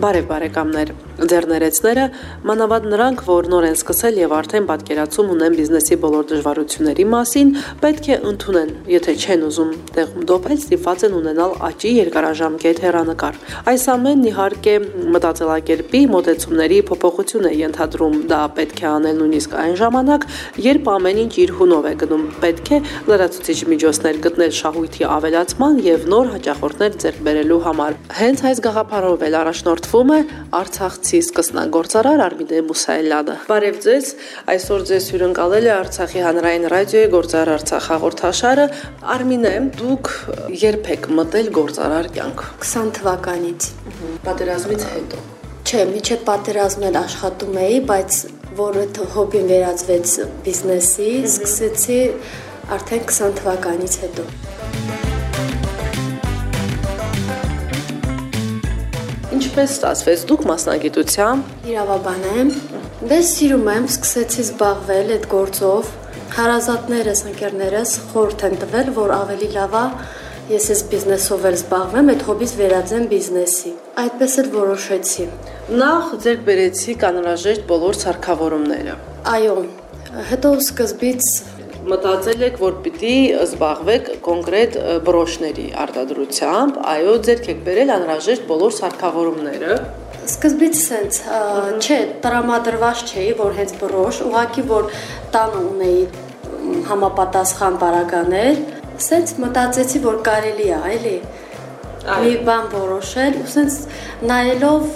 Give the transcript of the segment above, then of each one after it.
Բարև բարեկամներ։ Ձեռներեցները մանավանդ նրանք, որ նոր են սկսել եւ արդեն պատկերացում ունեն բիզնեսի բոլոր դժվարությունների մասին, պետք է ընդունեն, եթե չեն ուզում տեղում դոփել, ստիպված են ունենալ աճի երկարաժամկետ հերանեկար։ Այս ամենն իհարկե մտածելակերպի մոտեցումների փոփոխություն է ենթադրում։ Դա պետք է անել նույնիսկ այն ժամանակ, երբ ամեն ինչ իր հունով է գնում։ Պետք է լրացուցիչ միջոցներ գտնել շահույթի ավելացման եւ նոր հաճախորդներ ձեռք բերելու համար։ Հենց այս գաղափարով էլ առաջնորդվում է Արցախցի սկսնագործարար Արմինե Մուսայելյանը։ Բարև ձեզ։ Այսօր ձեզ հյուրընկալել է Արցախի հանրային ռադիոյի Գործարար Արցախ հաղորդաշարը։ Արմինե, դուք երբ եք մտել գործարար կյանք։ 20 թվականից։ Պատերազմից հետո։ Չէ, միջև պատերազմն էլ աշխատում էի, բայց որ այդ հոբին վերածվեց բիզնեսի, սկսեցի արդեն 20 թվականից հետո։ Ինչպես ստացվեց դուք մասնագիտությամբ Իրավաբան եմ։ Դե սիրում եմ, սկսեցի զբաղվել այդ գործով։ Հարազատներս, ընկերներս խորհուրդ են տվել, որ ավելի լավ է ես այս բիզնեսով էլ զբաղվեմ, այդ հոբից վերածեմ բիզնեսի։ Այդպես էլ որոշեցի։ նախ ձեր բերեցիք անհրաժեշտ բոլոր սարքավորումները։ Այո, հետո սկզբից Մտածել եք, որ պիտի զբաղվեք կոնկրետ բրոշների արտադրությամբ, այո, ձեր եք բերել անհրաժեշտ բոլոր սարքավորումները։ Սկզբից սենց, չէ, տրամադրված չէի, որ հենց բրոշ, ուղղակի որ տանը ունեի համապատասխան բարականեր, սենց մտածեցի, որ կարելի է, էլի։ Այո։ Մի բան որոշել, ու սենց նայելով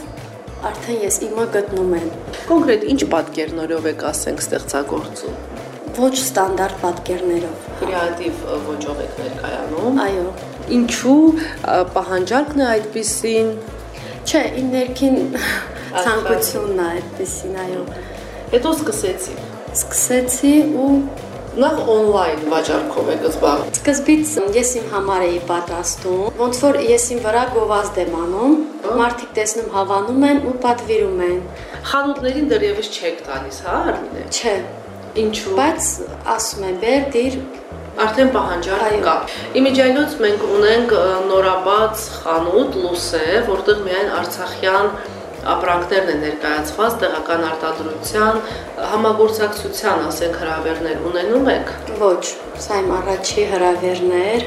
արդեն ես իմը գտնում եմ։ Կոնկրետ ինչ պատկերներով եք ասենք ստեղծագործում։ Ոչ ստանդարտ պատկերներով։ Կրեատիվ ոճով եք ներկայանում։ Այո։ Ինչու պահանջարկն է այդպեսին։ Չէ, իմ ներքին ցանկությունն է այդպեսին, այո։ Հետո սկսեցիք։ Սկսեցի ու Նախ on-line վաճառքով եք զբաղվում։ Սկզբից ես իմ համար էի պատրաստում, ոնց որ ես իմ վրա գովազդ եմ անում, մարդիկ տեսնում հավանում են ու պատվիրում են։ Խանութներին դեռևս չեք տալիս, հա, Արմինե։ Չէ, Ինչու։ բայց ասում են, «Բեր, դիր, Արդեն պահանջարկ կա։ Իմիջայլոց մենք ունենք նորաբաց խանութ Լուսե, որտեղ միայն արցախյան ապրանքներն են ներկայացված տեղական արտադրության համագործակցության, ասենք, հրավերներ ունենում եք։ ոչ, սա իմ առաջի հրավերներ,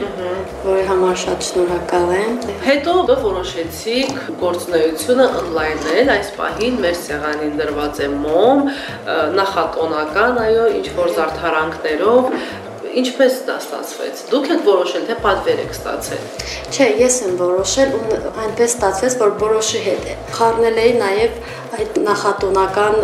որի համար շատ շնորհակալ եմ։ Հետո դե որոշեցիք գործունեությունը on-line-ել, այս պահին մեր սեղանին դրված է մոմ, նախատոնական, այո, ինչ որ զարդարանքներով, ինչպես դա ստացվեց։ Դուք եք որոշել, թե պատվեր եք ստացել։ Չէ, ես եմ որոշել ու այնպես ստացվեց, որ որոշի հետ է։ Խառնել էի նաև այդ նախատոնական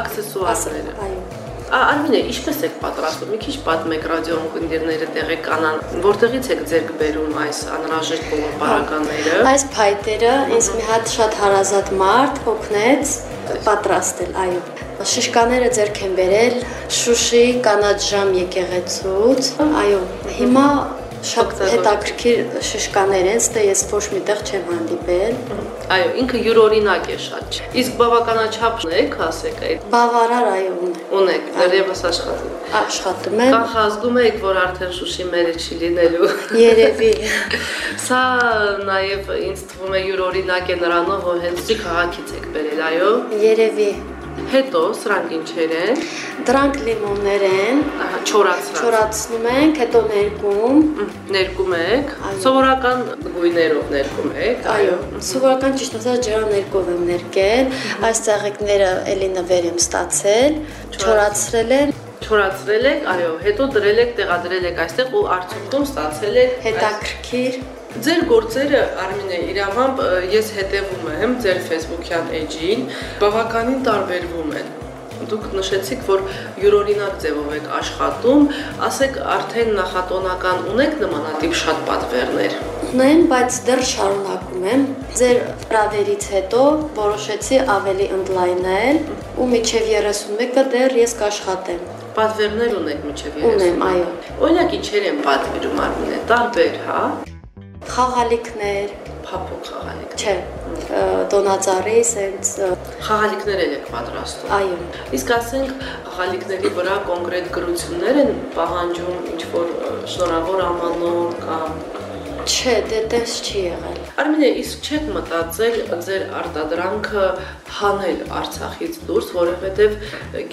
Աքսեսուարները։ այո։ Արմինե, ինչպես եք պատրաստում։ Մի քիչ պատմեք ռադիոյում ընկերները տեղեկանան, որտեղից եք ձեր բերում այս անհրաժեշտ բոլոր բարականները։ Այս փայտերը ինձ մի հատ շատ հարազատ մարդ օգնեց պատրաստել, այո։ Շիշկաները ձեռք են բերել Շուշի կանաչ ժամ եկեղեցուց։ Այո, հիմա շատ հետաքրքիր շիշկաներ են, ստե ես ոչ միտեղ չեմ հանդիպել։ Այո, ինքը յուրօրինակ է շատ։ Իսկ բավականաչափն եք, ասեք, այդ Բավարար այո ունե։ ունեք, դեռևս աշխատում։ Աշխատում եմ։ Կանխազգում եք, որ արդեն Շուշի մերը չի լինելու։ Երևի։ Սա նաև ինձ թվում է յուրօրինակ է նրանով, որ հենց չի քաղաքից եք բերել, այո։ Երևի։ Հետո սրանք ինչեր են։ Դրանք լիմոններ են, Ահա, չորացրած։ չորացնում ենք, հետո ներկում։ Ներկում եք։ Սովորական գույներով ներկում եք։ Այո, սովորական ճիշտ ասած ջրաներկով եմ ներկել, այս ծաղիկները էլի նվեր եմ ստացել, չորացրել են, Չորացրել եք, այո, հետո դրել եք, տեղադրել եք այստեղ ու արդյունքում ստացել եք հետաքրքիր։ Ձեր գործերը Արմինե իրավամբ ես հետևում եմ ձեր Facebook-յան էջին, բավականին տարբերվում են։ Դուք նշեցիք, որ յուրօրինակ ձևով եք աշխատում, ասեք արդեն նախատոնական ունեք նմանատիպ շատ պատվերներ։ Ունեմ, բայց դեռ շարունակում եմ։ Ձեր հրավերից հետո որոշեցի ավելի ընդլայնել ու միջև 31-ը դեռ ես կաշխատեմ։ Պատվերներ ունեք միջև 30։ Ունեմ, այո։ Օրինակ ինչեր են պատվիրում Արմինե, տարբեր, հա։ Խաղալիքներ, Փափուկ խաղալիք։ չէ, տոնածառի, սենց Խաղալիքներ եք պատրաստում։ այո։ Իսկ ասենք խաղալիքների վրա կոնկրետ գրություններ են պահանջում ինչ որ շնորհավոր ամանոր կամ Չէ, դե դες չի եղել։ Արմինե, իսկ չեք մտածել ձեր արտադրանքը հանել Արցախից դուրս, որովհետև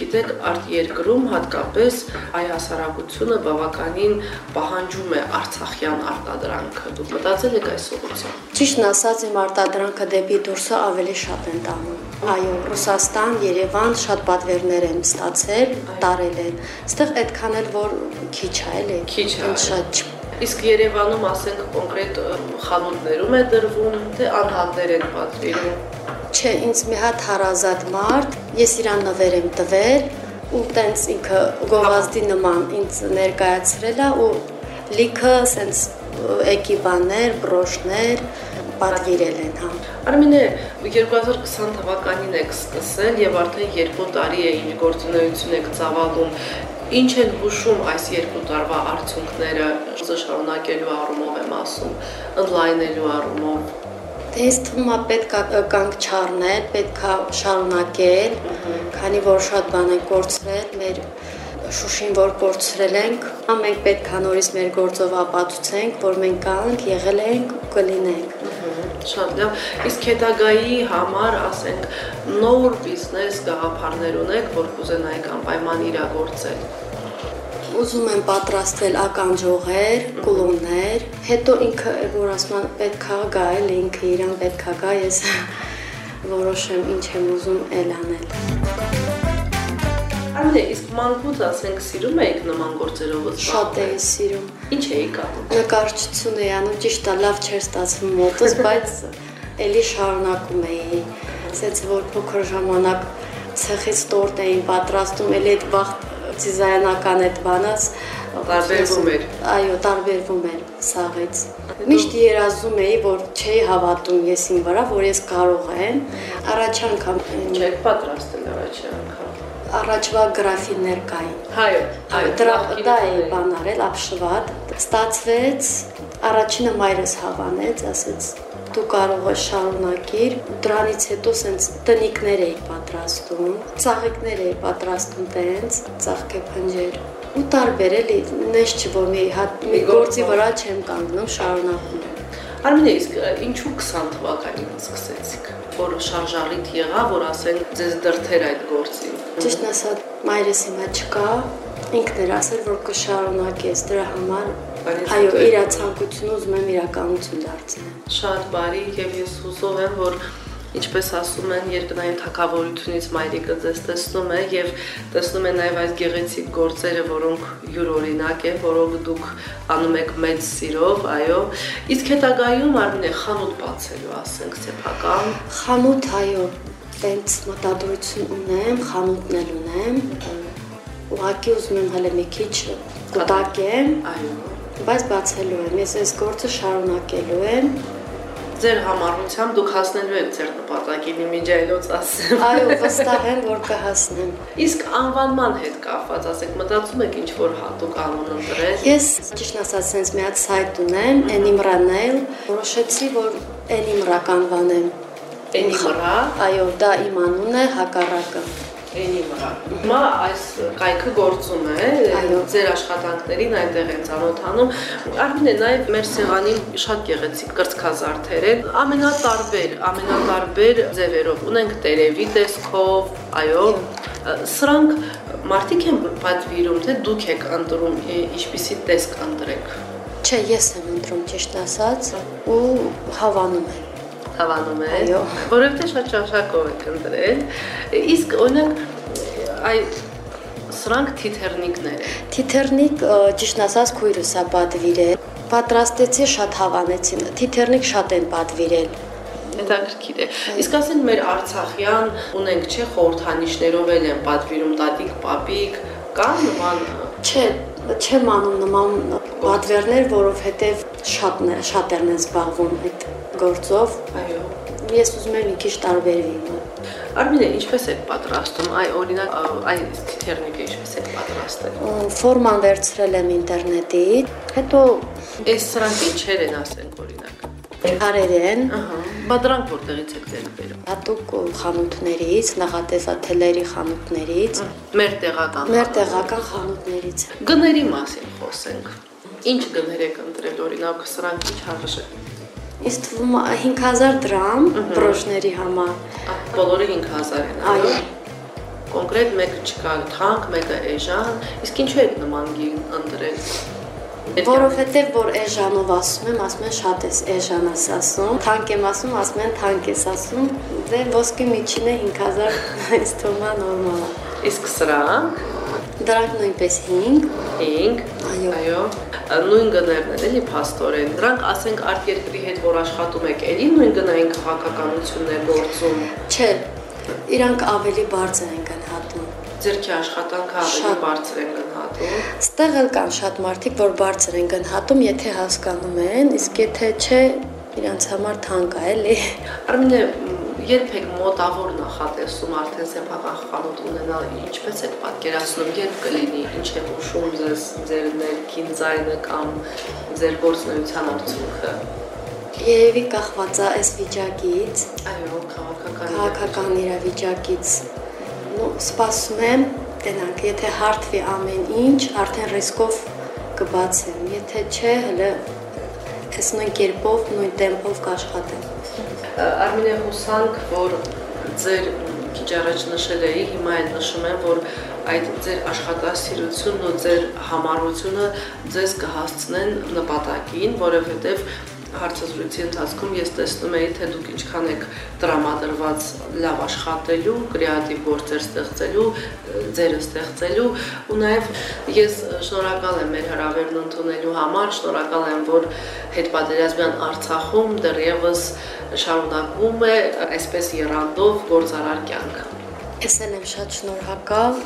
գիտեք, արտերկրում հատկապես այ հասարակությունը բավականին պահանջում է արցախյան արտադրանքը։ Դուք մտածել եք այս ուղղությամբ։ Ճիշտն ասած, իմ արտադրանքը դեպի դուրսը ավելի շատ են տանում։ Այո, Ռուսաստան, Երևան շատ պատվերներ են ստացել, տարել են։ Այստեղ այդքան էլ որ քիչ է, էլի։ Քիչ շատ Իսկ Երևանում, ասենք, կոնկրետ խանութներում է դրվում, թե անհատներ են պատվիրում։ Չէ, ինձ մի հատ հարազատ մարդ, ես իրան նվեր եմ տվել ու տենց ինքը գովազդի նման ինձ ներկայացրել է ու լիքը սենց էկիպաներ, բրոշներ պատվիրել են, հա։ Արմինե 2020 թվականին եք սկսել եւ արդեն 2 տարի է ինչ գործունեություն եք ծավալում։ Ինչ են հուշում այս երկու տարվա արդյունքները շարունակելու առումով եմ ասում, ընդլայնելու առումով։ Դե ինձ թվում է պետք է կանք չառնել, պետք է շարունակել, քանի որ շատ բան են կորցրել մեր Շուշին որ կորցրել ենք, մենք պետք է նորից մեր գործով ապացուցենք, որ մենք կանք, եղել ենք ու կլինենք։ Շատ լավ։ Իսկ հետագայի համար, ասենք, նոր բիզնես գաղափարներ ունեք, որ կուզենայիք անպայման իրագործել։ Ուզում եմ պատրաստել ականջողեր, կուլոններ, հետո ինքը որ ասում են պետք է գա, էլ ինքը իրան պետք է գա, ես որոշեմ ինչ եմ ուզում էլ անել։ Արմինե, իսկ մանկուց ասենք սիրում եք նման գործերով Շատ էի սիրում։ Ինչ էիք անում։ Նկարչություն էի անում, ճիշտ է, լավ չէր ստացվում մոտս, բայց ելի շարունակում էի։ Ասեց որ փոքր ժամանակ ցեխից տորտ էին պատրաստում, ելի այդ վաղ դիզայնական այդ բանած Տարբերվում էր։ Այո, տարբերվում էր սաղից։ Միշտ երազում էի, որ չէի հավատում ես ին վրա, որ ես կարող եմ։ Առաջ անգամ Չեք պատրաստել առաջի անգամ։ առաջվա գրաֆիններ կային։ Հայո, Այո, դրա դա էի բան արել, ապշված։ Ստացվեց, առաջինը մայրս հավանեց, ասեց դու կարող ես շարունակիր։ Դրանից հետո սենց տնիկներ էի պատրաստում, ծաղիկներ էի պատրաստում տենց, ծաղկե փնջեր։ Ու տարբեր էլի, նես չի որ մի հատ մի գործի վրա չեմ կանգնում, շարունակում եմ։ Արմինե, իսկ ինչու 20 թվականին սկսեցիք, որ շարժարիտ եղա, որ ասեն ձեզ դրթեր այդ գործին։ Ճիշտն ասած, մայրս հիմա չկա, ինքն էր ասել, որ կշարունակես դրա համար։ Այո, իր ցանկությունը ուզում եմ իրականություն դարձնել։ Շատ բարի եւ ես հուսով եմ, որ ինչպես ասում են, երկնային թակավորությունից մայրիկը ձեզ տեսնում է եւ տեսնում է նաեւ այս գեղեցիկ գործերը, որոնք յուրօրինակ են, որոնք դուք անում եք մեծ սիրով, այո։ Իսկ հետագայում Արմինե խանութ բացելու, ասենք, սեփական Խանութ, այո, տենց մտադրություն ունեմ, խանութն էլ ունեմ։ Ուղղակի ուզում եմ հələ մի քիչ կտակեմ, այո։ բայց բացելու եմ։ Ես այս գործը շարունակելու եմ ձեր համառությամբ դուք հասնելու եք ձեր նպատակին, իմիջայլոց ասեմ։ Այո, վստահ եմ, որ կհասնեմ։ Իսկ անվանման հետ կապված, ասենք, մտածում եք ինչ որ հատուկ անուն ընտրել։ Ես ճիշտ ասած, sense միած սայթ ունեմ, Enimra-ն, որոշեցի, որ Enimra կանվանեմ։ Enimra, այո, դա իմ անունն է, հակառակը։ Enimra։ Հիմա այս կայքը գործում է, ձեր աշխատանքներին այնտեղ են ծանոթանում։ Արմինե, նաև մեր սեղանին շատ գեղեցիկ կրծքազարդեր են, ամենատարբեր, ամենատարբեր ձևերով։ Ունենք տերևի տեսքով, այո։ Սրանք մարդիկ են պատվիրում, թե դուք եք ընտրում ինչպիսի տեսք ընտրեք։ Չէ, ես եմ ընտրում ճիշտ ասած ու հավանում եմ։ Հավանում է։ Որովհետեւ շատ շաշակով եք ընտրել։ Իսկ օրինակ այ սրանք թիթեռնիկներ Թիթեռնիկ ճիշտ ասած քույրս է պատվիրել։ Պատրաստեցի շատ հավանեցին։ Թիթեռնիկ շատ են պատվիրել։ Հետաքրքիր է։ Իսկ ասենք մեր Արցախյան ունենք չէ խորհրդանիշներով էլ են պատվիրում տատիկ, պապիկ, կան նման Չէ, չեմ անում նման պատվերներ, որովհետև շատն է, շատերն են զբաղվում այդ գործով։ այո։ ես ուզում եմ մի քիչ տարբերվի։ Արմինե, ինչպես եք պատրաստում։ Այ օրինակ, այ թերնիկը ինչպես եք պատրաստել։ Ֆորման վերցրել եմ ինտերնետից, հետո այս սրանք ինչեր են ասենք օրինակ։ Հարեր են։ Ահա։ Բա դրանք որտեղից եք ձեր բերում։ Հատուկ խանութներից, նախատեսաթելերի խանութներից, Մեր տեղական։ մեր տեղական խանութներից։ Գների մասին խոսենք։ Ինչ գներ եք ընտրել օրինակ սրանք ինչ հարժ է։ Ինձ թվում է 5000 դրամ բրոշների համար։ Բոլորը 5000 են, Այո։ Կոնկրետ մեկը չկա թանկ, մեկը էժան, իսկ ինչու եք նման գին ընտրել։ Որովհետև որ էժանով ասում եմ, ասում են շատ ես էժան ես ասում, թանկ եմ ասում, ասում են թանկ ես ասում, դե ոսկի միջինը 5000 այս թոմա նորմալ է։ Իսկ սրանք Դրանք նույնպես 5 5 Այո։ այո նույն գներն են էլի փաստորեն դրանք ասենք արտերկրի հետ որ աշխատում եք էլի նույն գնային քաղաքականություններ գործում չէ, իրանք ավելի բարձր են գնահատում։ ձերքի աշխատանքը ավելի բարձր են Ստեղ էլ կան շատ մարդիկ, որ բարձր են գնահատում, եթե հասկանում են, իսկ եթե չէ, իրանց համար թանկ է, էլի։ Արմինե երբ եք մոտավոր նախատեսում արդեն սեփական խանութ ունենալ ինչպես եք պատկերացնում երբ կլինի ինչ է ուշում ձեզ ձեր ներքին ձայնը կամ ձեր գործնեության արդյունքը Երևի կախված է այս վիճակից, այո քաղաքական քաղաքական իրավիճակից։ Ну, սպասում եմ, տենանք, եթե հարթվի ամեն ինչ, արդեն ռիսկով կբացեմ, եթե չէ, հələ այս նույն կերպով, նույն տեմպով կաշխատեմ։ Արմինե հուսանք, որ ձեր քիչ առաջ նշել էի, հիմա էլ նշում եմ, որ այդ ձեր աշխատասիրությունն ու ձեր համառությունը ձեզ կհասցնեն նպատակին, որովհետև հարցազրույցի ընթացքում ես տեսնում էի, թե դուք ինչքան եք տրամադրված լավ աշխատելու, կրեատիվ գործեր ստեղծելու, ձերը ստեղծելու ու նաև ես շնորհակալ եմ մեր հրավերն ընդունելու համար, շնորհակալ եմ, որ հետպատերազմյան Արցախում դեռևս շարունակվում է այսպես երանդով գործարար կյանքը։ Ես էլ եմ շատ շնորհակալ։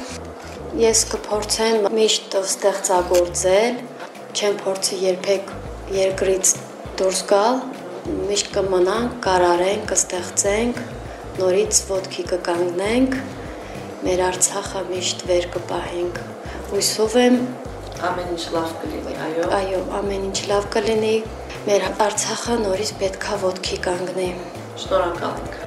Ես կփորձեմ միշտ ստեղծագործել, չեմ փորձի երբեք երկրից դուրս գալ, միշտ կմնանք, կարարենք, կստեղծենք, նորից ոտքի կկանգնենք, մեր Արցախը միշտ վեր կպահենք։ Հույսով եմ, Ամեն ինչ լավ կլինի, այո։ այո, ամեն ինչ լավ կլինի, մեր Արցախը նորից պետքա ոտքի կանգնի։ Շնորհակալ ենք։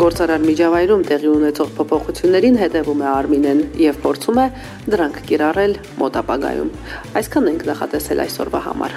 Գործարար միջավայրում տեղի ունեցող փոփոխություններին հետևում է Արմինեն եւ փորձում է դրանք կիրառել մոտ ապագայում։ Այսքանն ենք նախատեսել այսօրվա համար։